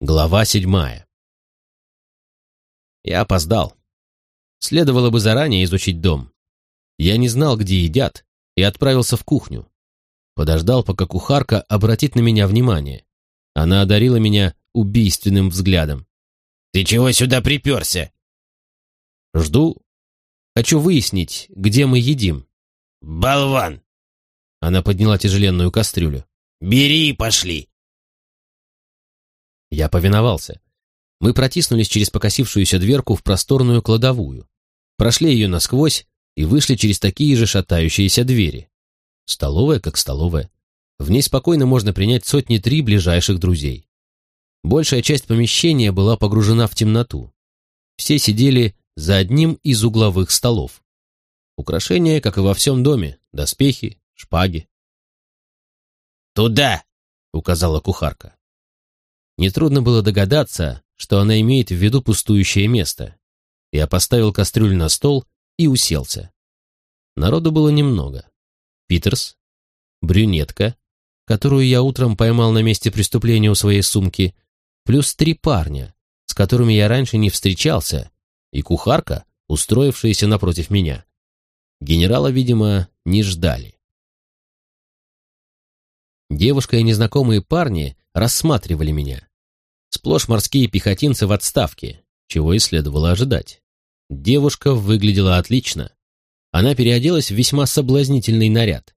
Глава седьмая. Я опоздал. Следовало бы заранее изучить дом. Я не знал, где едят, и отправился в кухню. Подождал, пока кухарка обратит на меня внимание. Она одарила меня убийственным взглядом. «Ты чего сюда приперся?» «Жду. Хочу выяснить, где мы едим». «Болван!» Она подняла тяжеленную кастрюлю. «Бери и пошли!» Я повиновался. Мы протиснулись через покосившуюся дверку в просторную кладовую, прошли ее насквозь и вышли через такие же шатающиеся двери. Столовая как столовая. В ней спокойно можно принять сотни-три ближайших друзей. Большая часть помещения была погружена в темноту. Все сидели за одним из угловых столов. Украшения, как и во всем доме, доспехи, шпаги. «Туда!» — указала кухарка. Нетрудно было догадаться, что она имеет в виду пустующее место. Я поставил кастрюлю на стол и уселся. Народу было немного. Питерс, брюнетка, которую я утром поймал на месте преступления у своей сумки, плюс три парня, с которыми я раньше не встречался, и кухарка, устроившаяся напротив меня. Генерала, видимо, не ждали. Девушка и незнакомые парни рассматривали меня. Сплошь морские пехотинцы в отставке, чего и следовало ожидать. Девушка выглядела отлично. Она переоделась в весьма соблазнительный наряд.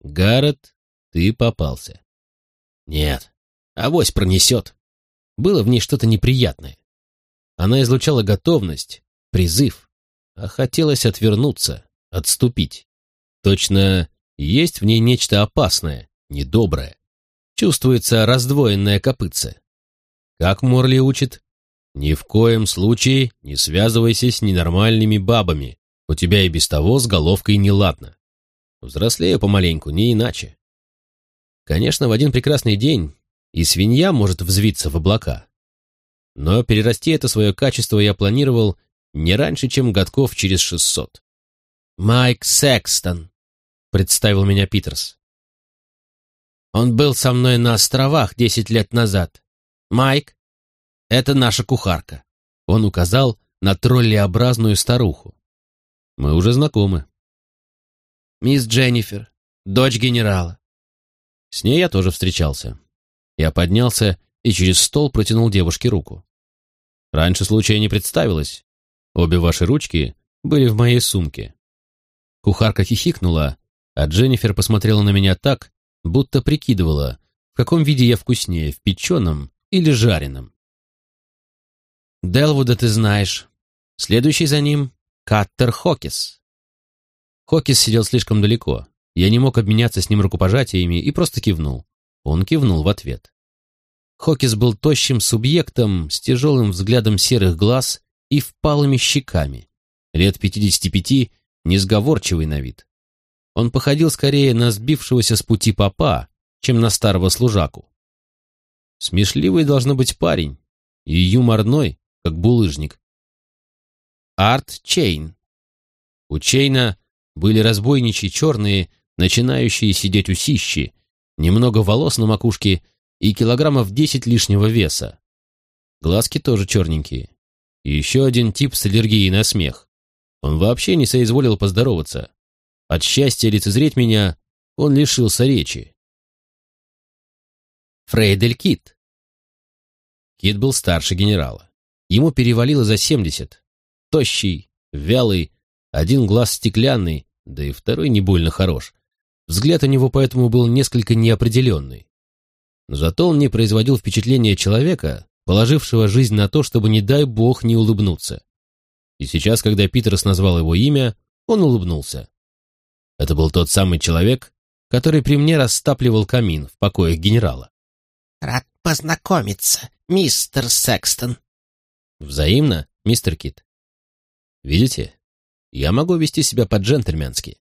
«Гаррет, ты попался». «Нет, авось пронесет». Было в ней что-то неприятное. Она излучала готовность, призыв, а хотелось отвернуться, отступить. Точно есть в ней нечто опасное, недоброе. Чувствуется раздвоенная копытце. Как Морли учит? Ни в коем случае не связывайся с ненормальными бабами. У тебя и без того с головкой неладно. Взрослею помаленьку, не иначе. Конечно, в один прекрасный день и свинья может взвиться в облака. Но перерасти это свое качество я планировал не раньше, чем годков через шестьсот. «Майк Секстон», — представил меня Питерс. «Он был со мной на островах десять лет назад. «Майк, это наша кухарка». Он указал на троллеобразную старуху. «Мы уже знакомы». «Мисс Дженнифер, дочь генерала». С ней я тоже встречался. Я поднялся и через стол протянул девушке руку. Раньше случая не представилось. Обе ваши ручки были в моей сумке. Кухарка хихикнула, а Дженнифер посмотрела на меня так, будто прикидывала, в каком виде я вкуснее, в печеном или жареным. Делвуда ты знаешь. Следующий за ним — Каттер Хокис. Хокис сидел слишком далеко. Я не мог обменяться с ним рукопожатиями и просто кивнул. Он кивнул в ответ. Хокис был тощим субъектом с тяжелым взглядом серых глаз и впалыми щеками. Лет 55, несговорчивый на вид. Он походил скорее на сбившегося с пути папа, чем на старого служаку. Смешливый должно быть парень. И юморной, как булыжник. Арт Чейн. У Чейна были разбойничьи черные, начинающие седеть усищи, немного волос на макушке и килограммов десять лишнего веса. Глазки тоже черненькие. И еще один тип с аллергией на смех. Он вообще не соизволил поздороваться. От счастья лицезреть меня он лишился речи. Фрейдель Кит. Кит был старше генерала. Ему перевалило за семьдесят. Тощий, вялый, один глаз стеклянный, да и второй не больно хорош. Взгляд у него поэтому был несколько неопределенный. Но зато он не производил впечатления человека, положившего жизнь на то, чтобы, не дай бог, не улыбнуться. И сейчас, когда Питерс назвал его имя, он улыбнулся. Это был тот самый человек, который при мне растапливал камин в покоях генерала. «Рад познакомиться, мистер Секстон». «Взаимно, мистер Кит». «Видите, я могу вести себя по-джентльменски.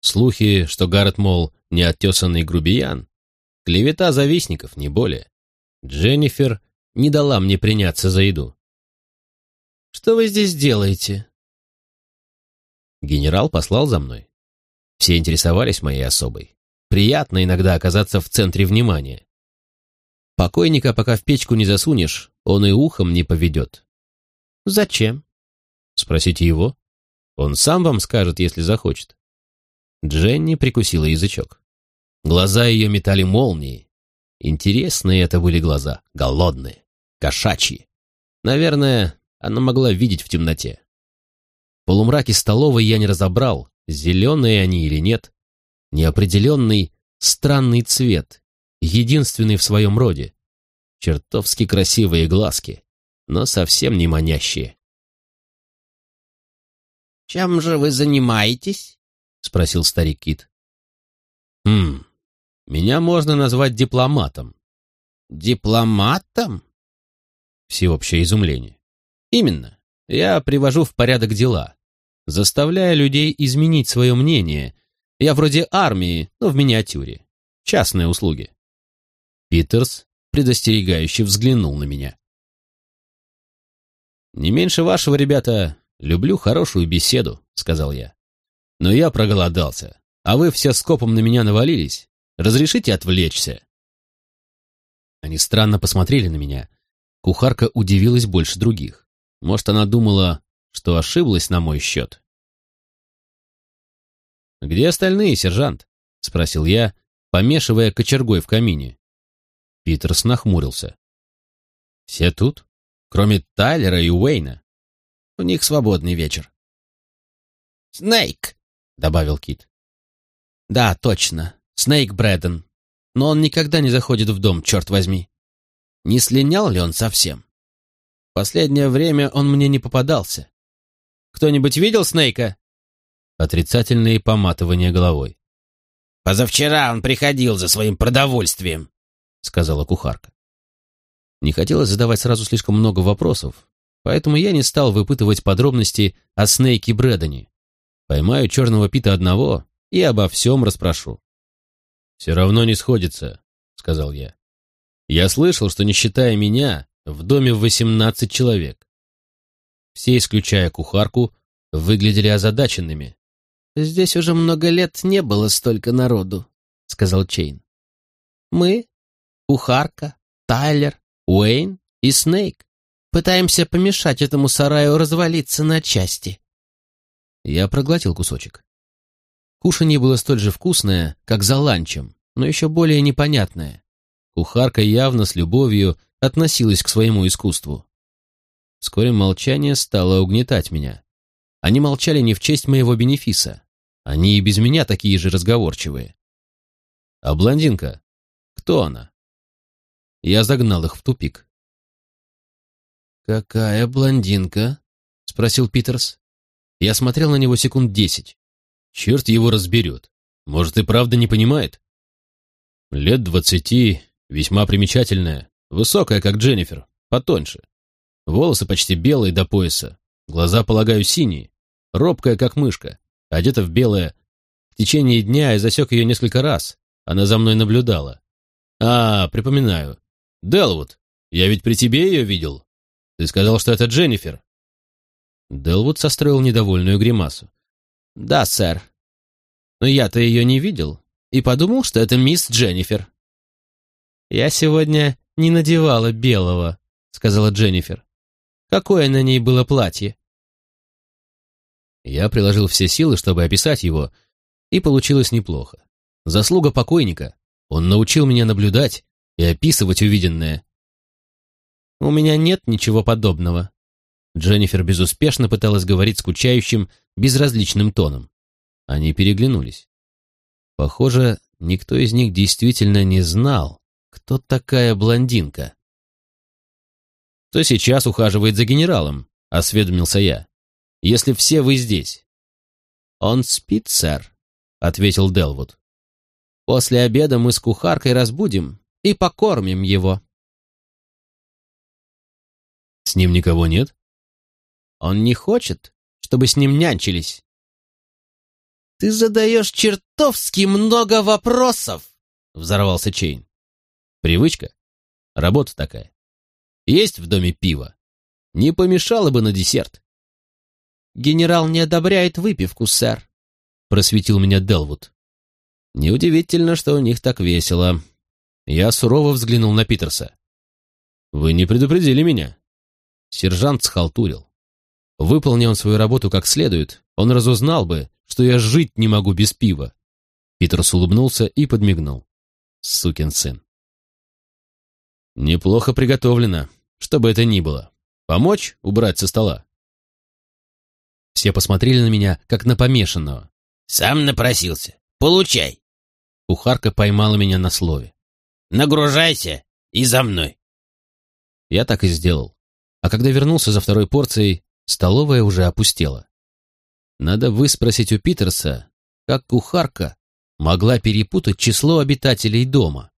Слухи, что Гаррет, мол, неоттесанный грубиян, клевета завистников, не более. Дженнифер не дала мне приняться за еду». «Что вы здесь делаете?» Генерал послал за мной. Все интересовались моей особой. Приятно иногда оказаться в центре внимания. Покойника, пока в печку не засунешь, он и ухом не поведет. Зачем? Спросите его. Он сам вам скажет, если захочет. Дженни прикусила язычок. Глаза ее метали молнии. Интересные это были глаза, голодные, кошачьи. Наверное, она могла видеть в темноте. В полумраке столовой я не разобрал, зеленые они или нет. Неопределенный, странный цвет, единственный в своем роде. Чертовски красивые глазки, но совсем не манящие. «Чем же вы занимаетесь?» — спросил старик Кит. «Хм, меня можно назвать дипломатом». «Дипломатом?» Всеобщее изумление. «Именно. Я привожу в порядок дела, заставляя людей изменить свое мнение. Я вроде армии, но в миниатюре. Частные услуги». Питерс предостерегающе взглянул на меня. «Не меньше вашего, ребята, люблю хорошую беседу», — сказал я. «Но я проголодался, а вы все скопом на меня навалились. Разрешите отвлечься?» Они странно посмотрели на меня. Кухарка удивилась больше других. Может, она думала, что ошиблась на мой счет. «Где остальные, сержант?» — спросил я, помешивая кочергой в камине. Питерс нахмурился. «Все тут, кроме Тайлера и Уэйна. У них свободный вечер». «Снейк!» — добавил Кит. «Да, точно. Снейк Брэдден. Но он никогда не заходит в дом, черт возьми. Не слинял ли он совсем? Последнее время он мне не попадался. Кто-нибудь видел Снейка?» Отрицательные поматывания головой. «Позавчера он приходил за своим продовольствием», — сказала кухарка. Не хотелось задавать сразу слишком много вопросов, поэтому я не стал выпытывать подробности о Снейке Брэдоне. Поймаю черного Пита одного и обо всем расспрошу. «Все равно не сходится», — сказал я. «Я слышал, что, не считая меня, в доме восемнадцать человек. Все, исключая кухарку, выглядели озадаченными. «Здесь уже много лет не было столько народу», — сказал Чейн. «Мы, кухарка, Тайлер, Уэйн и Снейк пытаемся помешать этому сараю развалиться на части». Я проглотил кусочек. Кушанье было столь же вкусное, как за ланчем, но еще более непонятное. Кухарка явно с любовью относилась к своему искусству. Вскоре молчание стало угнетать меня. Они молчали не в честь моего бенефиса. Они и без меня такие же разговорчивые. А блондинка? Кто она? Я загнал их в тупик. «Какая блондинка?» — спросил Питерс. Я смотрел на него секунд десять. Черт его разберет. Может, и правда не понимает? Лет двадцати, весьма примечательная, высокая, как Дженнифер, потоньше. Волосы почти белые до пояса, глаза, полагаю, синие, робкая, как мышка, одета в белое. В течение дня я засек ее несколько раз, она за мной наблюдала. А, припоминаю. Делвуд, я ведь при тебе ее видел. Ты сказал, что это Дженнифер. Делвуд состроил недовольную гримасу. «Да, сэр. Но я-то ее не видел и подумал, что это мисс Дженнифер». «Я сегодня не надевала белого», — сказала Дженнифер. «Какое на ней было платье?» Я приложил все силы, чтобы описать его, и получилось неплохо. Заслуга покойника. Он научил меня наблюдать и описывать увиденное. «У меня нет ничего подобного». Дженнифер безуспешно пыталась говорить скучающим, безразличным тоном. Они переглянулись. Похоже, никто из них действительно не знал, кто такая блондинка. «Кто сейчас ухаживает за генералом?» — осведомился я. «Если все вы здесь». «Он спит, сэр», — ответил Делвуд. «После обеда мы с кухаркой разбудим и покормим его». «С ним никого нет?» «Он не хочет, чтобы с ним нянчились». «Ты задаешь чертовски много вопросов!» — взорвался Чейн. «Привычка? Работа такая. Есть в доме пиво? Не помешало бы на десерт». «Генерал не одобряет выпивку, сэр», — просветил меня Делвуд. «Неудивительно, что у них так весело». Я сурово взглянул на Питерса. «Вы не предупредили меня». Сержант схалтурил. Выполни он свою работу как следует, он разузнал бы, что я жить не могу без пива. Питерс улыбнулся и подмигнул. Сукин сын. Неплохо приготовлено, что бы это ни было. Помочь убрать со стола? Все посмотрели на меня, как на помешанного. «Сам напросился. Получай!» Кухарка поймала меня на слове. «Нагружайся и за мной!» Я так и сделал. А когда вернулся за второй порцией, столовая уже опустела. Надо выспросить у Питерса, как кухарка могла перепутать число обитателей дома.